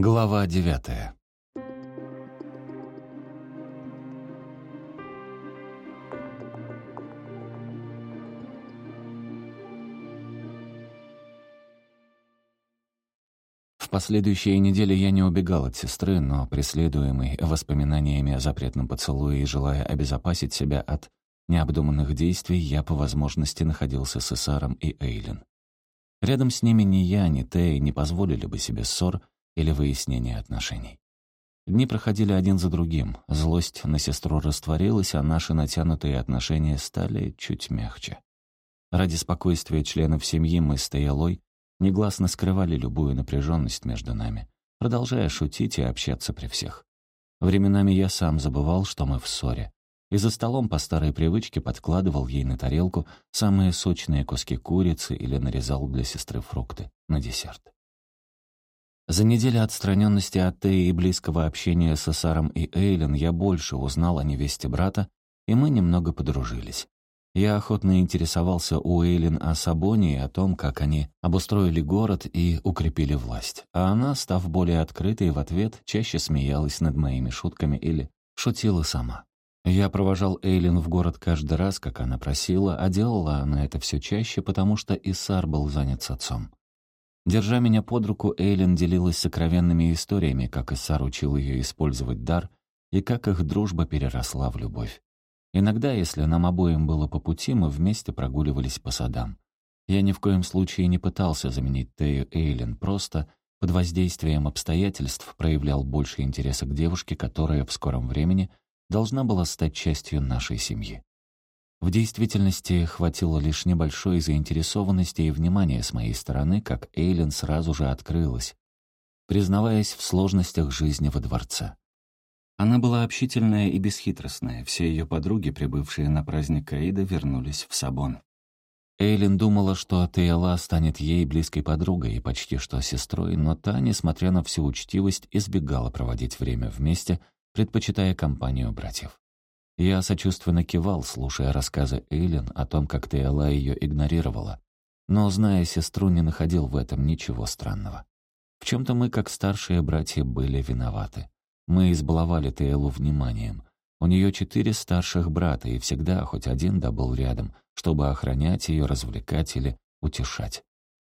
Глава девятая. В последующие недели я не убегал от сестры, но, преследуемый воспоминаниями о запретном поцелуе и желая обезопасить себя от необдуманных действий, я по возможности находился с Исаром и Эйлин. Рядом с ними ни я, ни Тея не позволили бы себе ссор или выяснения отношений. Дни проходили один за другим, злость на сестру растворилась, а наши натянутые отношения стали чуть мягче. Ради спокойствия членов семьи мы с Теялой негласно скрывали любую напряженность между нами, продолжая шутить и общаться при всех. Временами я сам забывал, что мы в ссоре, и за столом по старой привычке подкладывал ей на тарелку самые сочные куски курицы или нарезал для сестры фрукты на десерт. За неделю отстраненности от Теи и близкого общения с Саром и Эйлен я больше узнал о невесте брата, и мы немного подружились. Я охотно интересовался у Эйлин о Сабоне и о том, как они обустроили город и укрепили власть. А она, став более открытой в ответ, чаще смеялась над моими шутками или шутила сама. Я провожал Эйлин в город каждый раз, как она просила, а делала она это все чаще, потому что Исар был занят с отцом. Держа меня под руку, Эйлин делилась сокровенными историями, как Исар учил ее использовать дар и как их дружба переросла в любовь. Иногда, если нам обоим было по пути, мы вместе прогуливались по садам. Я ни в коем случае не пытался заменить Тею Эйлин, просто под воздействием обстоятельств проявлял больше интереса к девушке, которая в скором времени — должна была стать частью нашей семьи. В действительности хватило лишь небольшой заинтересованности и внимания с моей стороны, как Эйлин сразу же открылась, признаваясь в сложностях жизни во дворце. Она была общительная и бесхитростная, все ее подруги, прибывшие на праздник Аида, вернулись в Сабон. Эйлин думала, что Тейла станет ей близкой подругой и почти что сестрой, но та, несмотря на всю учтивость, избегала проводить время вместе, предпочитая компанию братьев. Я сочувственно кивал, слушая рассказы Эйлин о том, как Тейла ее игнорировала, но, зная сестру, не находил в этом ничего странного. В чем-то мы, как старшие братья, были виноваты. Мы избаловали Тейлу вниманием. У нее четыре старших брата, и всегда хоть один да был рядом, чтобы охранять ее, развлекать или утешать.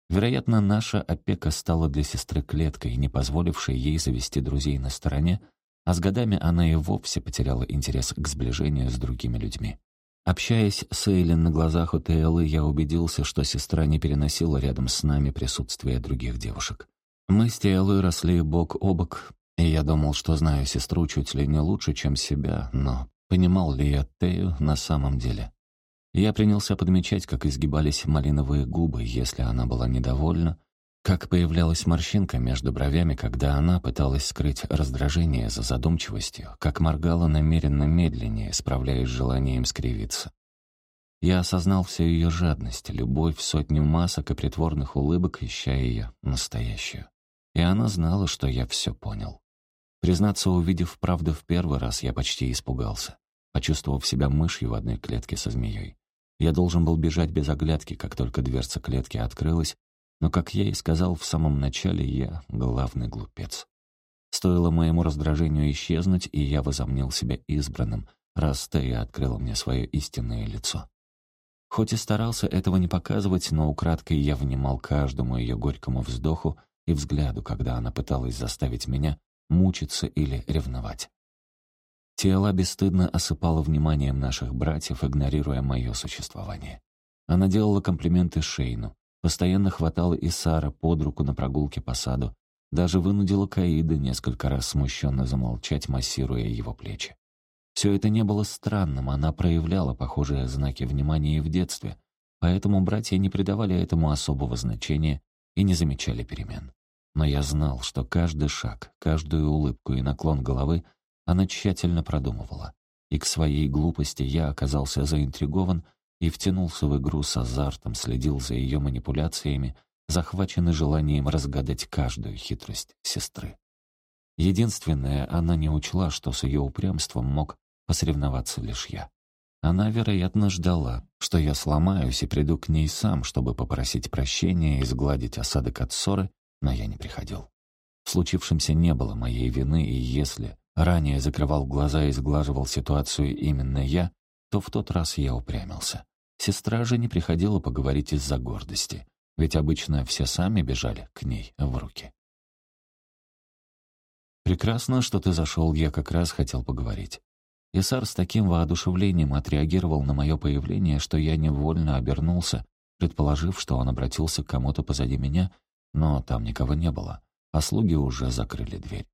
Вероятно, наша опека стала для сестры клеткой, не позволившей ей завести друзей на стороне, а с годами она и вовсе потеряла интерес к сближению с другими людьми. Общаясь с Эйлин на глазах у Тейлы, я убедился, что сестра не переносила рядом с нами присутствие других девушек. Мы с Тейлой росли бок о бок, и я думал, что знаю сестру чуть ли не лучше, чем себя, но понимал ли я Тею на самом деле? Я принялся подмечать, как изгибались малиновые губы, если она была недовольна, как появлялась морщинка между бровями, когда она пыталась скрыть раздражение за задумчивостью, как моргала намеренно медленнее, справляясь с желанием скривиться. Я осознал всю ее жадность, любовь, сотню масок и притворных улыбок, ища ее настоящую. И она знала, что я все понял. Признаться, увидев правду в первый раз, я почти испугался, почувствовав себя мышью в одной клетке со змеей. Я должен был бежать без оглядки, как только дверца клетки открылась, но, как я и сказал в самом начале, я главный глупец. Стоило моему раздражению исчезнуть, и я возомнил себя избранным, раз Тея открыла мне свое истинное лицо. Хоть и старался этого не показывать, но украдкой я внимал каждому ее горькому вздоху и взгляду, когда она пыталась заставить меня мучиться или ревновать. Тело бесстыдно осыпало вниманием наших братьев, игнорируя мое существование. Она делала комплименты Шейну, Постоянно хватала Исара под руку на прогулке по саду. Даже вынудила Каида несколько раз смущенно замолчать, массируя его плечи. Все это не было странным, она проявляла похожие знаки внимания и в детстве, поэтому братья не придавали этому особого значения и не замечали перемен. Но я знал, что каждый шаг, каждую улыбку и наклон головы она тщательно продумывала. И к своей глупости я оказался заинтригован и втянулся в игру с азартом, следил за ее манипуляциями, захваченный желанием разгадать каждую хитрость сестры. Единственное, она не учла, что с ее упрямством мог посоревноваться лишь я. Она, вероятно, ждала, что я сломаюсь и приду к ней сам, чтобы попросить прощения и сгладить осадок от ссоры, но я не приходил. В случившемся не было моей вины, и если ранее закрывал глаза и сглаживал ситуацию именно я, то в тот раз я упрямился. Сестра же не приходила поговорить из-за гордости, ведь обычно все сами бежали к ней в руки. «Прекрасно, что ты зашел, я как раз хотел поговорить». Исар с таким воодушевлением отреагировал на мое появление, что я невольно обернулся, предположив, что он обратился к кому-то позади меня, но там никого не было, а слуги уже закрыли дверь.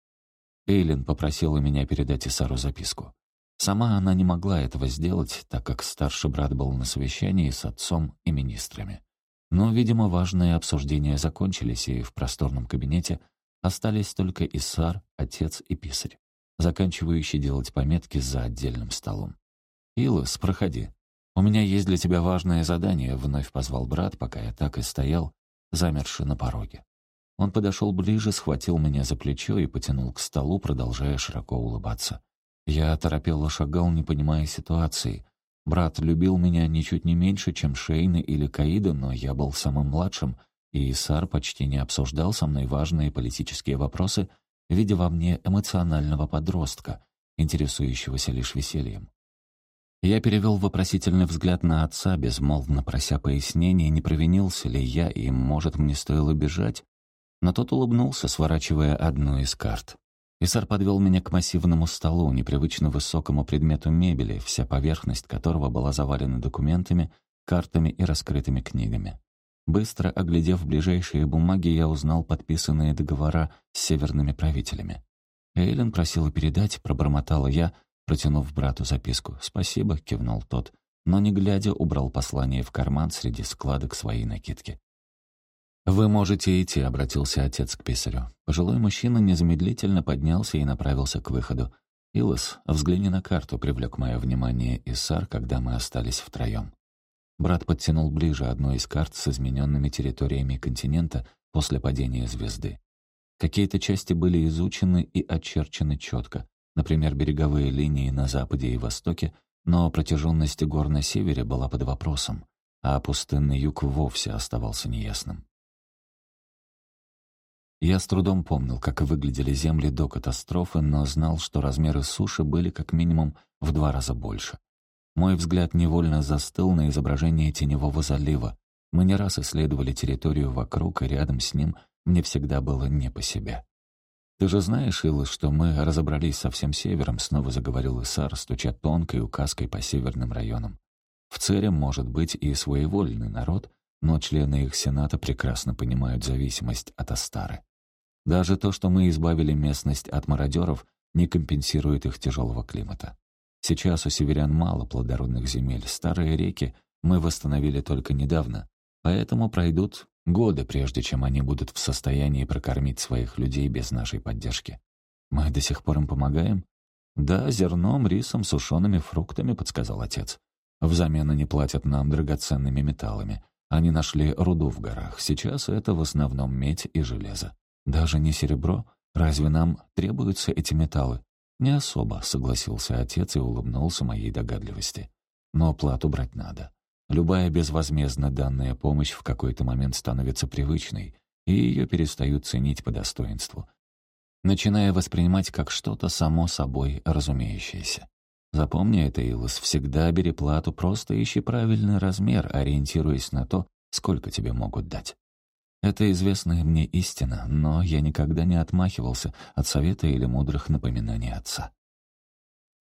Эйлин попросила меня передать Исару записку. Сама она не могла этого сделать, так как старший брат был на совещании с отцом и министрами. Но, видимо, важные обсуждения закончились, и в просторном кабинете остались только Исар, отец и писарь, заканчивающий делать пометки за отдельным столом. «Илос, проходи. У меня есть для тебя важное задание», — вновь позвал брат, пока я так и стоял, замерший на пороге. Он подошел ближе, схватил меня за плечо и потянул к столу, продолжая широко улыбаться. Я оторопело шагал, не понимая ситуации. Брат любил меня ничуть не меньше, чем Шейна или Каида, но я был самым младшим, и Исар почти не обсуждал со мной важные политические вопросы, видя во мне эмоционального подростка, интересующегося лишь весельем. Я перевел вопросительный взгляд на отца, безмолвно прося пояснения, не провинился ли я, и, может, мне стоило бежать, но тот улыбнулся, сворачивая одну из карт. Исар подвел меня к массивному столу, непривычно высокому предмету мебели, вся поверхность которого была завалена документами, картами и раскрытыми книгами. Быстро оглядев ближайшие бумаги, я узнал подписанные договора с северными правителями. Эйлен просила передать, пробормотала я, протянув брату записку. «Спасибо», — кивнул тот, но, не глядя, убрал послание в карман среди складок своей накидки. «Вы можете идти», — обратился отец к писарю. Пожилой мужчина незамедлительно поднялся и направился к выходу. «Илос, взгляни на карту», — привлек мое внимание Иссар, когда мы остались втроем. Брат подтянул ближе одну из карт с измененными территориями континента после падения звезды. Какие-то части были изучены и очерчены четко, например, береговые линии на западе и востоке, но протяженность гор на севере была под вопросом, а пустынный юг вовсе оставался неясным. Я с трудом помнил, как выглядели земли до катастрофы, но знал, что размеры суши были как минимум в два раза больше. Мой взгляд невольно застыл на изображение теневого залива. Мы не раз исследовали территорию вокруг, и рядом с ним мне всегда было не по себе. «Ты же знаешь, Илла, что мы разобрались со всем севером», — снова заговорил Исар, стуча тонкой указкой по северным районам. «В Цере может быть и своевольный народ, но члены их сената прекрасно понимают зависимость от Астары. Даже то, что мы избавили местность от мародеров, не компенсирует их тяжелого климата. Сейчас у северян мало плодородных земель, старые реки мы восстановили только недавно, поэтому пройдут годы, прежде чем они будут в состоянии прокормить своих людей без нашей поддержки. Мы до сих пор им помогаем? Да, зерном, рисом, сушеными фруктами, подсказал отец. Взамен они платят нам драгоценными металлами. Они нашли руду в горах. Сейчас это в основном медь и железо. «Даже не серебро? Разве нам требуются эти металлы?» «Не особо», — согласился отец и улыбнулся моей догадливости. «Но плату брать надо. Любая безвозмездно данная помощь в какой-то момент становится привычной, и ее перестают ценить по достоинству, начиная воспринимать как что-то само собой разумеющееся. Запомни это, Илос, всегда бери плату, просто ищи правильный размер, ориентируясь на то, сколько тебе могут дать. Это известная мне истина, но я никогда не отмахивался от совета или мудрых напоминаний отца.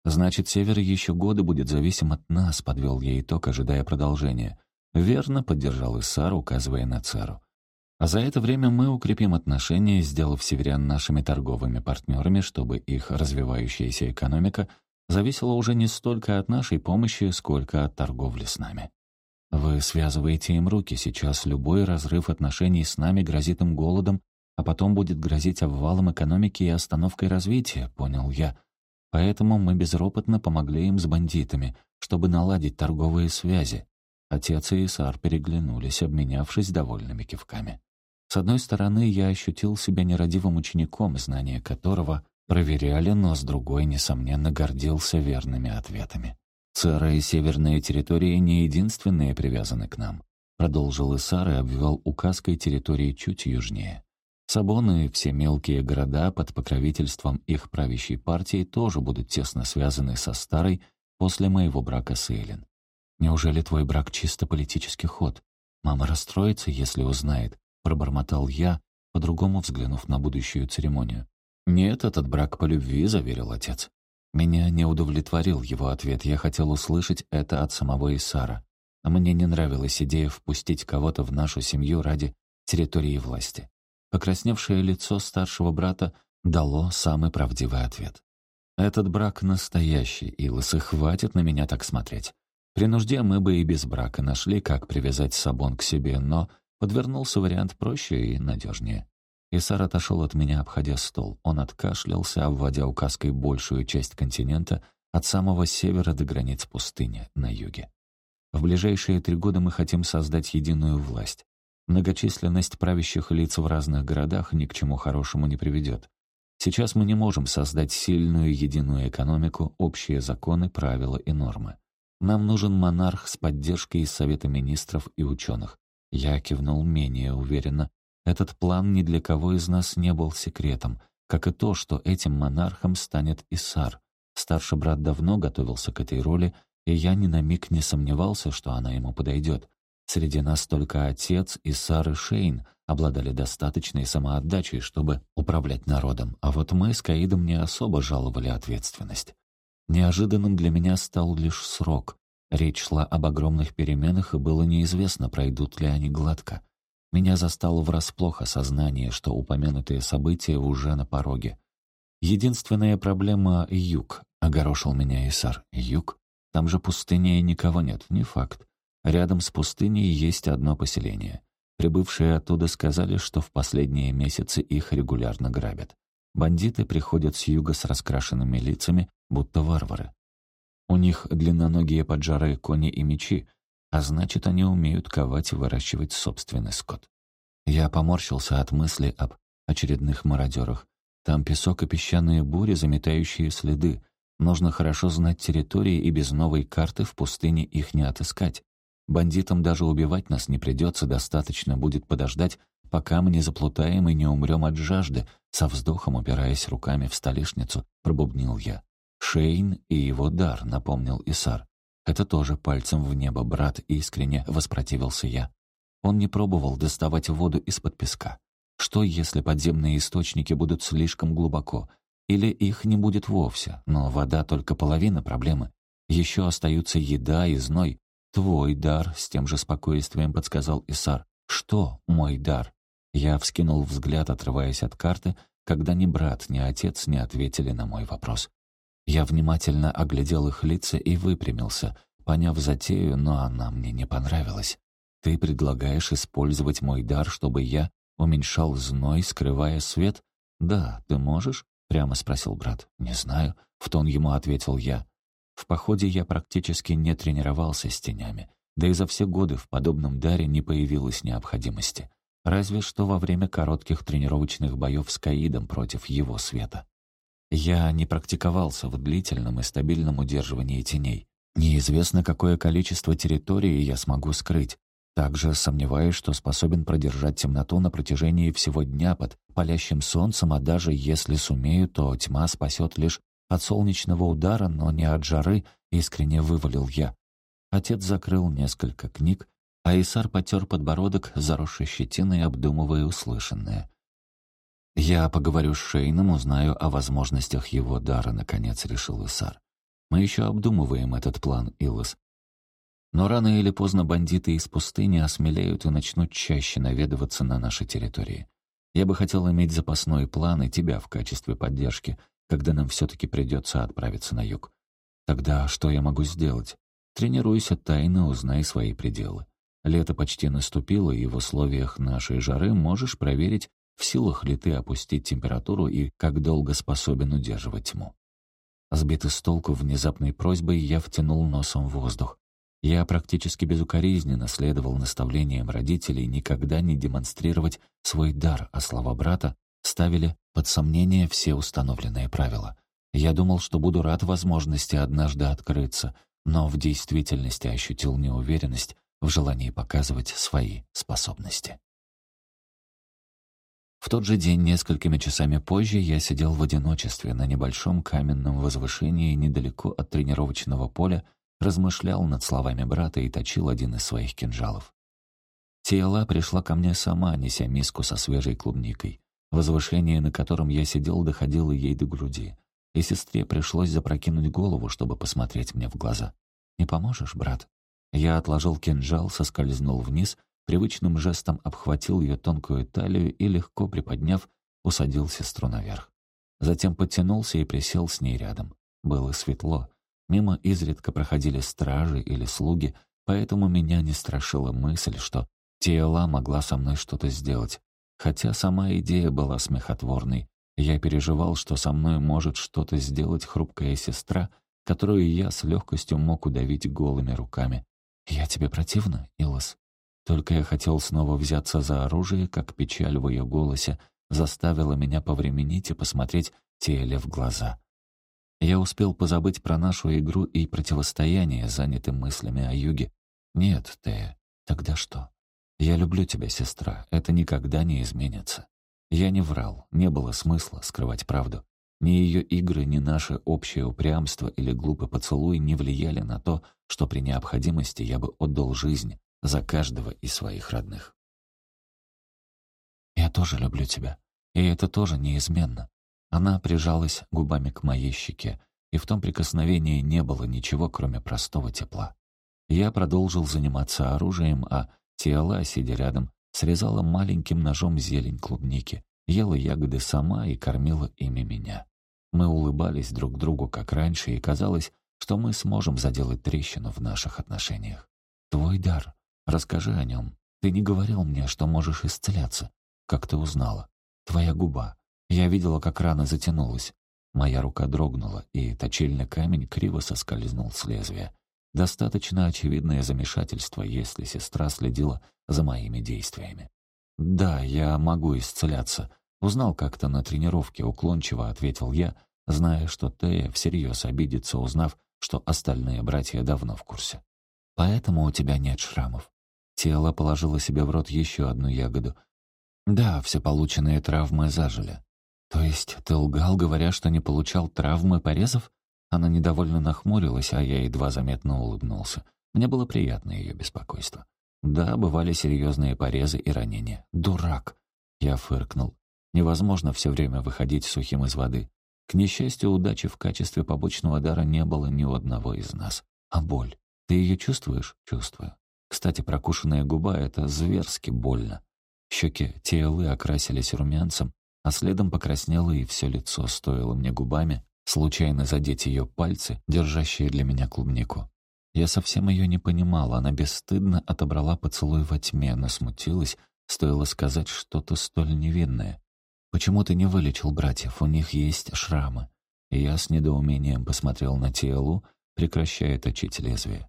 «Значит, Север еще годы будет зависим от нас», — подвел я итог, ожидая продолжения. «Верно», — поддержал Иссар, указывая на Церу. «А за это время мы укрепим отношения, сделав северян нашими торговыми партнерами, чтобы их развивающаяся экономика зависела уже не столько от нашей помощи, сколько от торговли с нами». Вы связываете им руки. Сейчас любой разрыв отношений с нами грозит им голодом, а потом будет грозить обвалом экономики и остановкой развития, понял я. Поэтому мы безропотно помогли им с бандитами, чтобы наладить торговые связи. Отец и Исар переглянулись, обменявшись довольными кивками. С одной стороны, я ощутил себя нерадивым учеником, знания которого проверяли, но с другой, несомненно, гордился верными ответами. Цера и северные территории не единственные привязаны к нам. Продолжил Исар и обвел указкой территории чуть южнее. Сабон и все мелкие города под покровительством их правящей партии тоже будут тесно связаны со старой после моего брака с Эйлин. Неужели твой брак чисто политический ход? Мама расстроится, если узнает, пробормотал я, по-другому взглянув на будущую церемонию. «Нет, этот брак по любви», — заверил отец. Меня не удовлетворил его ответ, я хотел услышать это от самого Исара. Мне не нравилась идея впустить кого-то в нашу семью ради территории власти. Покрасневшее лицо старшего брата дало самый правдивый ответ. «Этот брак настоящий, Илос, и хватит на меня так смотреть. При нужде мы бы и без брака нашли, как привязать Сабон к себе, но подвернулся вариант проще и надежнее. Исар отошел от меня, обходя стол. Он откашлялся, обводя указкой большую часть континента от самого севера до границ пустыни на юге. В ближайшие три года мы хотим создать единую власть. Многочисленность правящих лиц в разных городах ни к чему хорошему не приведет. Сейчас мы не можем создать сильную единую экономику, общие законы, правила и нормы. Нам нужен монарх с поддержкой из Совета министров и ученых. Я кивнул менее уверенно. Этот план ни для кого из нас не был секретом, как и то, что этим монархом станет Исар. Старший брат давно готовился к этой роли, и я ни на миг не сомневался, что она ему подойдет. Среди нас только отец и Сары Шейн обладали достаточной самоотдачей, чтобы управлять народом, а вот мы с Каидом не особо жаловали ответственность. Неожиданным для меня стал лишь срок. Речь шла об огромных переменах, и было неизвестно, пройдут ли они гладко. Меня застало врасплох осознание, что упомянутые события уже на пороге. Единственная проблема — юг, — огорошил меня Исар. Юг? Там же пустыня и никого нет, не факт. Рядом с пустыней есть одно поселение. Прибывшие оттуда сказали, что в последние месяцы их регулярно грабят. Бандиты приходят с юга с раскрашенными лицами, будто варвары. У них длинноногие поджарые кони и мечи, а значит, они умеют ковать и выращивать собственный скот. Я поморщился от мысли об очередных мародерах. Там песок и песчаные бури, заметающие следы. Нужно хорошо знать территории, и без новой карты в пустыне их не отыскать. Бандитам даже убивать нас не придется, достаточно будет подождать, пока мы не заплутаем и не умрем от жажды, со вздохом упираясь руками в столешницу, пробубнил я. Шейн и его дар, напомнил Исар. Это тоже пальцем в небо, брат, искренне воспротивился я. Он не пробовал доставать воду из-под песка. Что, если подземные источники будут слишком глубоко? Или их не будет вовсе, но вода только половина проблемы. Еще остаются еда и зной, «Твой дар», — с тем же спокойствием подсказал Исар. «Что мой дар?» Я вскинул взгляд, отрываясь от карты, когда ни брат, ни отец не ответили на мой вопрос. Я внимательно оглядел их лица и выпрямился, поняв затею, но она мне не понравилась. «Ты предлагаешь использовать мой дар, чтобы я уменьшал зной, скрывая свет?» «Да, ты можешь?» — прямо спросил брат. «Не знаю», — в тон ему ответил я. В походе я практически не тренировался с тенями, да и за все годы в подобном даре не появилось необходимости. Разве что во время коротких тренировочных боев с Каидом против его света. Я не практиковался в длительном и стабильном удерживании теней. Неизвестно, какое количество территории я смогу скрыть. Также сомневаюсь, что способен продержать темноту на протяжении всего дня под палящим солнцем, а даже если сумею, то тьма спасет лишь от солнечного удара, но не от жары, искренне вывалил я. Отец закрыл несколько книг, а Исар потер подбородок, заросший щетиной, обдумывая услышанное. «Я поговорю с Шейном, узнаю о возможностях его дара», — наконец решил Исар. «Мы еще обдумываем этот план, Илос. Но рано или поздно бандиты из пустыни осмелеют и начнут чаще наведываться на наши территории. Я бы хотел иметь запасной план и тебя в качестве поддержки, когда нам все-таки придется отправиться на юг. Тогда что я могу сделать? Тренируйся тайно, узнай свои пределы. Лето почти наступило, и в условиях нашей жары можешь проверить, в силах ли ты опустить температуру и как долго способен удерживать тьму. Сбитый с толку внезапной просьбой, я втянул носом воздух. Я практически безукоризненно следовал наставлениям родителей никогда не демонстрировать свой дар, а слова брата ставили под сомнение все установленные правила. Я думал, что буду рад возможности однажды открыться, но в действительности ощутил неуверенность в желании показывать свои способности. В тот же день, несколькими часами позже, я сидел в одиночестве на небольшом каменном возвышении недалеко от тренировочного поля, размышлял над словами брата и точил один из своих кинжалов. Тиела пришла ко мне сама, неся миску со свежей клубникой. Возвышение, на котором я сидел, доходило ей до груди, и сестре пришлось запрокинуть голову, чтобы посмотреть мне в глаза. «Не поможешь, брат?» Я отложил кинжал, соскользнул вниз, привычным жестом обхватил ее тонкую талию и, легко приподняв, усадил сестру наверх. Затем подтянулся и присел с ней рядом. Было светло. Мимо изредка проходили стражи или слуги, поэтому меня не страшила мысль, что Тиэла могла со мной что-то сделать. Хотя сама идея была смехотворной. Я переживал, что со мной может что-то сделать хрупкая сестра, которую я с легкостью мог удавить голыми руками. «Я тебе противна, Илос?» Только я хотел снова взяться за оружие, как печаль в ее голосе заставила меня повременить и посмотреть Теле в глаза. Я успел позабыть про нашу игру и противостояние, занятым мыслями о юге. «Нет, Тея, тогда что?» «Я люблю тебя, сестра, это никогда не изменится». Я не врал, не было смысла скрывать правду. Ни ее игры, ни наше общее упрямство или глупый поцелуй не влияли на то, что при необходимости я бы отдал жизнь за каждого из своих родных. «Я тоже люблю тебя, и это тоже неизменно». Она прижалась губами к моей щеке, и в том прикосновении не было ничего, кроме простого тепла. Я продолжил заниматься оружием, а Тиала, сидя рядом, срезала маленьким ножом зелень клубники, ела ягоды сама и кормила ими меня. Мы улыбались друг другу, как раньше, и казалось, что мы сможем заделать трещину в наших отношениях. «Твой дар. Расскажи о нем. Ты не говорил мне, что можешь исцеляться. Как ты узнала? Твоя губа. Я видела, как рана затянулась. Моя рука дрогнула, и точильный камень криво соскользнул с лезвия. Достаточно очевидное замешательство, если сестра следила за моими действиями. «Да, я могу исцеляться», — узнал как-то на тренировке, уклончиво ответил я, зная, что Тея всерьез обидится, узнав, что остальные братья давно в курсе. «Поэтому у тебя нет шрамов». Тело положило себе в рот еще одну ягоду. «Да, все полученные травмы зажили». «То есть ты лгал, говоря, что не получал травмы порезов?» Она недовольно нахмурилась, а я едва заметно улыбнулся. Мне было приятно ее беспокойство. Да, бывали серьезные порезы и ранения. «Дурак!» Я фыркнул. Невозможно все время выходить сухим из воды. К несчастью, удачи в качестве побочного дара не было ни у одного из нас. А боль? Ты ее чувствуешь? Чувствую. Кстати, прокушенная губа — это зверски больно. Щеки Тиэлы окрасились румянцем, а следом покраснело и все лицо, стоило мне губами случайно задеть ее пальцы, держащие для меня клубнику. Я совсем ее не понимала, она бесстыдно отобрала поцелуй во тьме, но смутилась, стоило сказать что-то столь невинное. «Почему ты не вылечил братьев? У них есть шрамы». И я с недоумением посмотрел на Тиэлу, прекращая точить лезвие.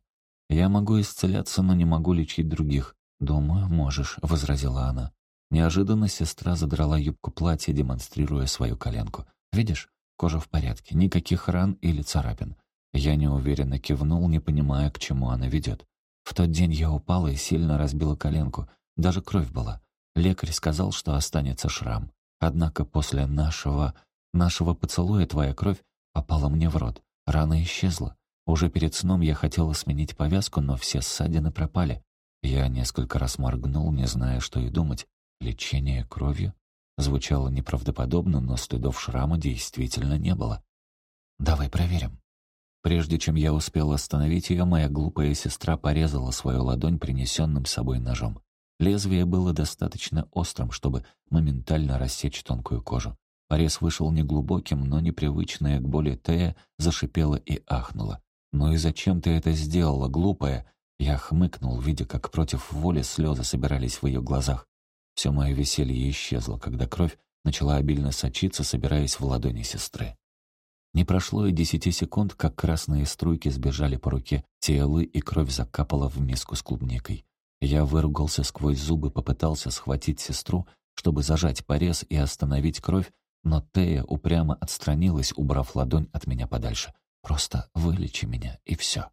«Я могу исцеляться, но не могу лечить других». «Думаю, можешь», — возразила она. Неожиданно сестра задрала юбку платья, демонстрируя свою коленку. «Видишь, Кожа в порядке, никаких ран или царапин. Я неуверенно кивнул, не понимая, к чему она ведет. В тот день я упала и сильно разбила коленку. Даже кровь была. Лекарь сказал, что останется шрам. Однако после нашего... нашего поцелуя твоя кровь попала мне в рот. Рана исчезла. Уже перед сном я хотела сменить повязку, но все ссадины пропали. Я несколько раз моргнул, не зная, что и думать. Лечение кровью? Звучало неправдоподобно, но следов шрама действительно не было. «Давай проверим». Прежде чем я успел остановить ее, моя глупая сестра порезала свою ладонь принесенным с собой ножом. Лезвие было достаточно острым, чтобы моментально рассечь тонкую кожу. Порез вышел неглубоким, но непривычная к боли Тея зашипела и ахнула. «Ну и зачем ты это сделала, глупая?» Я хмыкнул, видя, как против воли слезы собирались в ее глазах. Все мое веселье исчезло, когда кровь начала обильно сочиться, собираясь в ладони сестры. Не прошло и десяти секунд, как красные струйки сбежали по руке Тиэлы, и кровь закапала в миску с клубникой. Я выругался сквозь зубы, попытался схватить сестру, чтобы зажать порез и остановить кровь, но Тея упрямо отстранилась, убрав ладонь от меня подальше. «Просто вылечи меня, и все».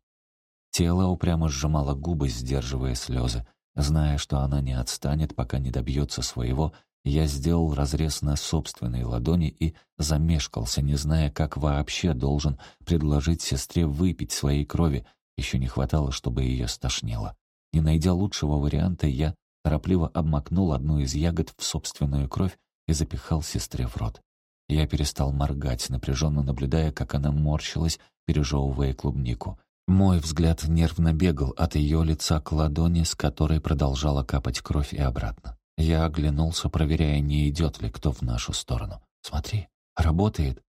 Тело упрямо сжимало губы, сдерживая слезы. Зная, что она не отстанет, пока не добьется своего, Я сделал разрез на собственной ладони и замешкался, не зная, как вообще должен предложить сестре выпить своей крови. Еще не хватало, чтобы ее стошнило. Не найдя лучшего варианта, я торопливо обмакнул одну из ягод в собственную кровь и запихал сестре в рот. Я перестал моргать, напряженно наблюдая, как она морщилась, пережевывая клубнику. Мой взгляд нервно бегал от ее лица к ладони, с которой продолжала капать кровь и обратно. Я оглянулся, проверяя, не идет ли кто в нашу сторону. «Смотри, работает!»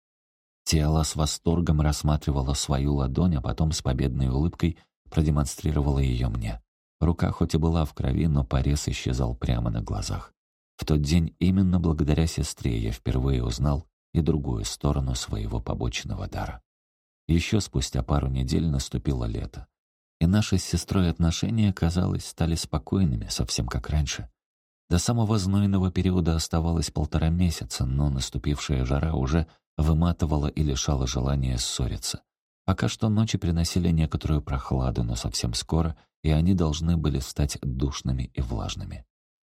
Тело с восторгом рассматривало свою ладонь, а потом с победной улыбкой продемонстрировало ее мне. Рука хоть и была в крови, но порез исчезал прямо на глазах. В тот день именно благодаря сестре я впервые узнал и другую сторону своего побочного дара. Еще спустя пару недель наступило лето. И наши с сестрой отношения, казалось, стали спокойными, совсем как раньше. До самого знойного периода оставалось полтора месяца, но наступившая жара уже выматывала и лишала желания ссориться. Пока что ночи приносили некоторую прохладу, но совсем скоро и они должны были стать душными и влажными.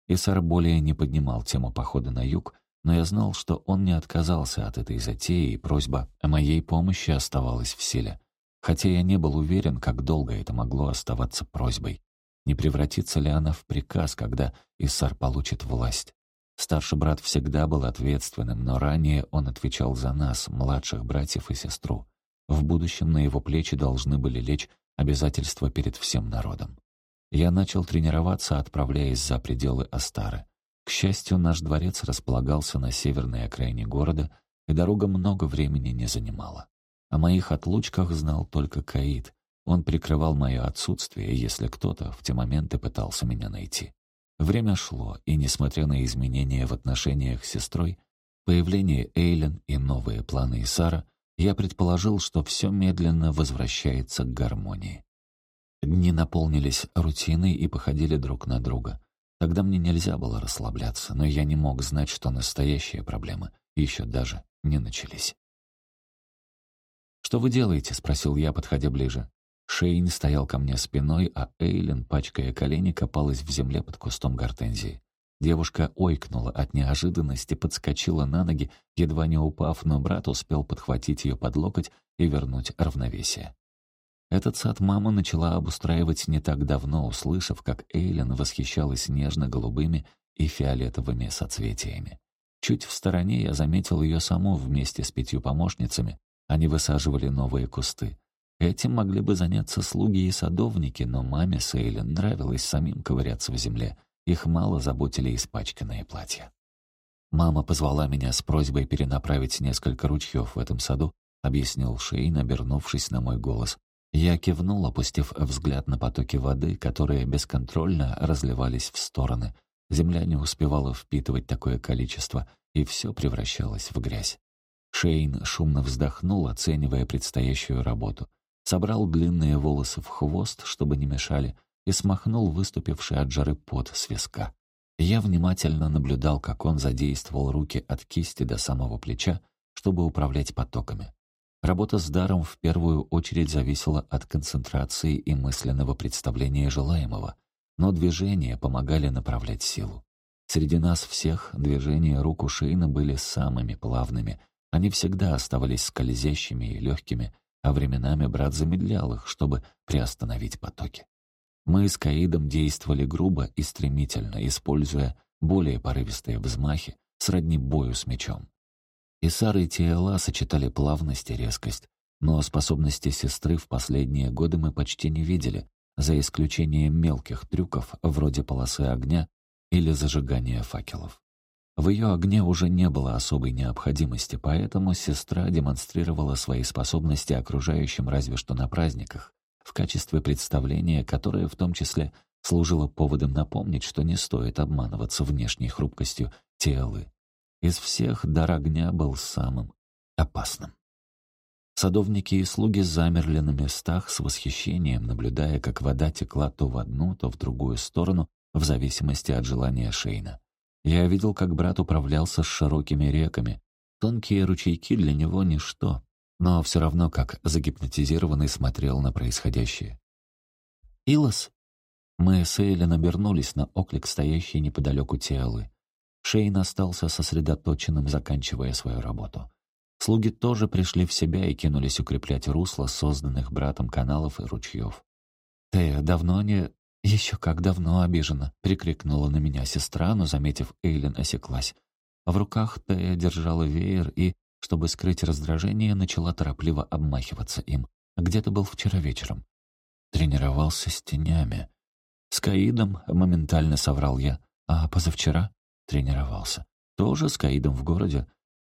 Исар более не поднимал тему похода на юг, но я знал, что он не отказался от этой затеи, и просьба о моей помощи оставалась в силе. Хотя я не был уверен, как долго это могло оставаться просьбой. Не превратится ли она в приказ, когда Исар получит власть? Старший брат всегда был ответственным, но ранее он отвечал за нас, младших братьев и сестру. В будущем на его плечи должны были лечь обязательства перед всем народом. Я начал тренироваться, отправляясь за пределы Астары. К счастью, наш дворец располагался на северной окраине города, и дорога много времени не занимала. О моих отлучках знал только Каид. Он прикрывал мое отсутствие, если кто-то в те моменты пытался меня найти. Время шло, и, несмотря на изменения в отношениях с сестрой, появление Эйлен и новые планы Исара, я предположил, что все медленно возвращается к гармонии. Дни наполнились рутиной и походили друг на друга. Тогда мне нельзя было расслабляться, но я не мог знать, что настоящие проблемы еще даже не начались. «Что вы делаете?» — спросил я, подходя ближе. Шейн стоял ко мне спиной, а Эйлин, пачкая колени, копалась в земле под кустом гортензии. Девушка ойкнула от неожиданности, подскочила на ноги, едва не упав, но брат успел подхватить ее под локоть и вернуть равновесие. Этот сад мама начала обустраивать не так давно, услышав, как Эйлен восхищалась нежно-голубыми и фиолетовыми соцветиями. Чуть в стороне я заметил ее саму вместе с пятью помощницами. Они высаживали новые кусты. Этим могли бы заняться слуги и садовники, но маме с Эйлен нравилось самим ковыряться в земле — их мало заботили испачканные платья. «Мама позвала меня с просьбой перенаправить несколько ручьев в этом саду», объяснил Шейн, обернувшись на мой голос. Я кивнул, опустив взгляд на потоки воды, которые бесконтрольно разливались в стороны. Земля не успевала впитывать такое количество, и все превращалось в грязь. Шейн шумно вздохнул, оценивая предстоящую работу. Собрал длинные волосы в хвост, чтобы не мешали, и смахнул выступивший от жары пот с виска. Я внимательно наблюдал, как он задействовал руки от кисти до самого плеча, чтобы управлять потоками. Работа с даром в первую очередь зависела от концентрации и мысленного представления желаемого, но движения помогали направлять силу. Среди нас всех движения рук у Шейна были самыми плавными, они всегда оставались скользящими и легкими, а временами брат замедлял их, чтобы приостановить потоки. Мы с Каидом действовали грубо и стремительно, используя более порывистые взмахи, сродни бою с мечом. Исар и Тиэла сочетали плавность и резкость, но способности сестры в последние годы мы почти не видели, за исключением мелких трюков вроде полосы огня или зажигания факелов. В ее огне уже не было особой необходимости, поэтому сестра демонстрировала свои способности окружающим разве что на праздниках, в качестве представления, которое в том числе служило поводом напомнить, что не стоит обманываться внешней хрупкостью Телы. Из всех дар огня был самым опасным. Садовники и слуги замерли на местах с восхищением, наблюдая, как вода текла то в одну, то в другую сторону, в зависимости от желания Шейна. Я видел, как брат управлялся с широкими реками. Тонкие ручейки для него — ничто, но все равно как загипнотизированный смотрел на происходящее. «Илос?» Мы с Эйлен обернулись на оклик, стоящий неподалеку Тиалы. Шейн остался сосредоточенным, заканчивая свою работу. Слуги тоже пришли в себя и кинулись укреплять русло созданных братом каналов и ручьев. «Ты давно не...» «Еще как давно обижена», — прикрикнула на меня сестра, но, заметив, Эйлин осеклась. В руках Тея держала веер и, чтобы скрыть раздражение, начала торопливо обмахиваться им. «Где ты был вчера вечером?» «Тренировался с тенями». «С Каидом?» — моментально соврал я. «А позавчера?» «Тренировался». «Тоже с Каидом в городе?»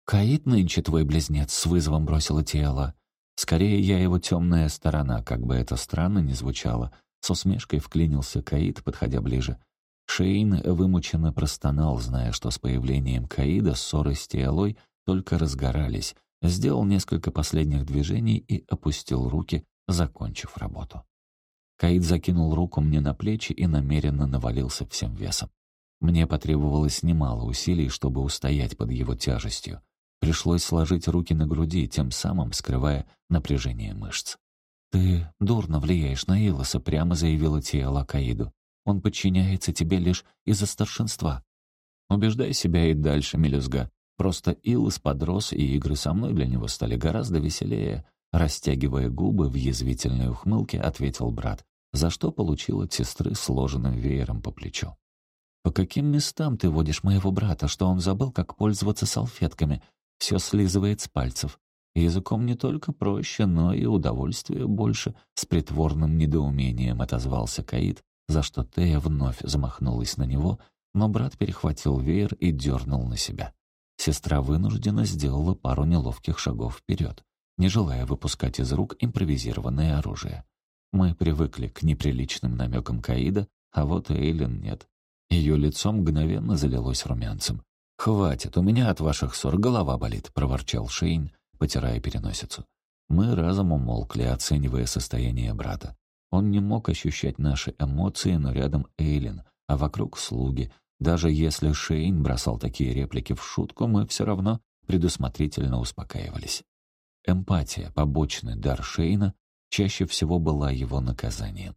«Каид нынче твой близнец», — с вызовом бросила тело. «Скорее, я его темная сторона, как бы это странно ни звучало». С усмешкой вклинился Каид, подходя ближе. Шейн вымученно простонал, зная, что с появлением Каида ссоры с Тиалой только разгорались, сделал несколько последних движений и опустил руки, закончив работу. Каид закинул руку мне на плечи и намеренно навалился всем весом. Мне потребовалось немало усилий, чтобы устоять под его тяжестью. Пришлось сложить руки на груди, тем самым скрывая напряжение мышц. «Ты дурно влияешь на Илоса», — прямо заявила Тиэла Каиду. «Он подчиняется тебе лишь из-за старшинства». «Убеждай себя и дальше, мелюзга. Просто Илос подрос, и игры со мной для него стали гораздо веселее», растягивая губы в язвительной ухмылке, ответил брат, за что получил от сестры сложенным веером по плечу. «По каким местам ты водишь моего брата, что он забыл, как пользоваться салфетками? Все слизывает с пальцев. Языком не только проще, но и удовольствия больше. С притворным недоумением отозвался Каид, за что Тея вновь замахнулась на него, но брат перехватил веер и дернул на себя. Сестра вынуждена сделала пару неловких шагов вперед, не желая выпускать из рук импровизированное оружие. Мы привыкли к неприличным намекам Каида, а вот Эйлин нет. Ее лицо мгновенно залилось румянцем. «Хватит, у меня от ваших ссор голова болит», — проворчал Шейн, потирая переносицу. Мы разом умолкли, оценивая состояние брата. Он не мог ощущать наши эмоции, но рядом Эйлин, а вокруг слуги. Даже если Шейн бросал такие реплики в шутку, мы все равно предусмотрительно успокаивались. Эмпатия, побочный дар Шейна, чаще всего была его наказанием.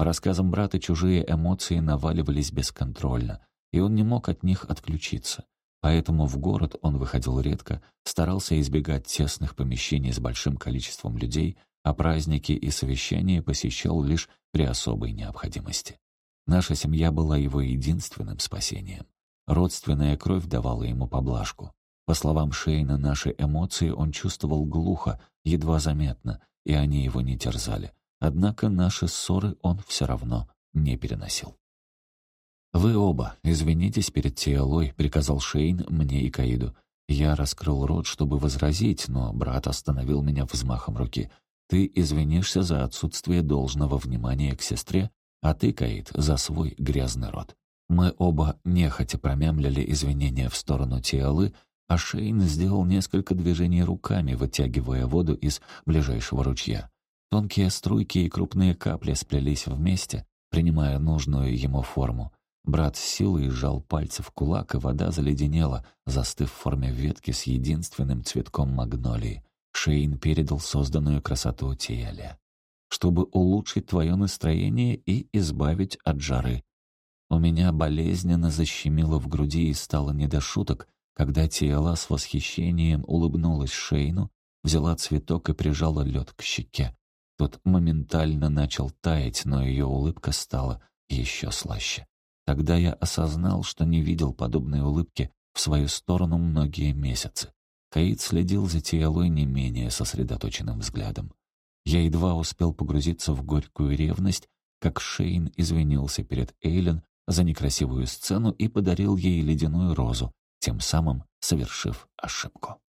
По рассказам брата, чужие эмоции наваливались бесконтрольно, и он не мог от них отключиться. Поэтому в город он выходил редко, старался избегать тесных помещений с большим количеством людей, а праздники и совещания посещал лишь при особой необходимости. Наша семья была его единственным спасением. Родственная кровь давала ему поблажку. По словам Шейна, наши эмоции он чувствовал глухо, едва заметно, и они его не терзали. Однако наши ссоры он все равно не переносил. «Вы оба, извинитесь перед Тиалой», — приказал Шейн мне и Каиду. Я раскрыл рот, чтобы возразить, но брат остановил меня взмахом руки. «Ты извинишься за отсутствие должного внимания к сестре, а ты, Каид, за свой грязный рот». Мы оба нехотя промямлили извинения в сторону Тиалы, а Шейн сделал несколько движений руками, вытягивая воду из ближайшего ручья. Тонкие струйки и крупные капли сплелись вместе, принимая нужную ему форму. Брат с силой сжал пальцы в кулак, и вода заледенела, застыв в форме ветки с единственным цветком магнолии. Шейн передал созданную красоту Тиэле. «Чтобы улучшить твое настроение и избавить от жары». У меня болезненно защемило в груди и стало не до шуток, когда Тиэла с восхищением улыбнулась Шейну, взяла цветок и прижала лед к щеке. Тот моментально начал таять, но ее улыбка стала еще слаще. Тогда я осознал, что не видел подобной улыбки в свою сторону многие месяцы. Каид следил за Тиалой не менее сосредоточенным взглядом. Я едва успел погрузиться в горькую ревность, как Шейн извинился перед Эйлен за некрасивую сцену и подарил ей ледяную розу, тем самым совершив ошибку.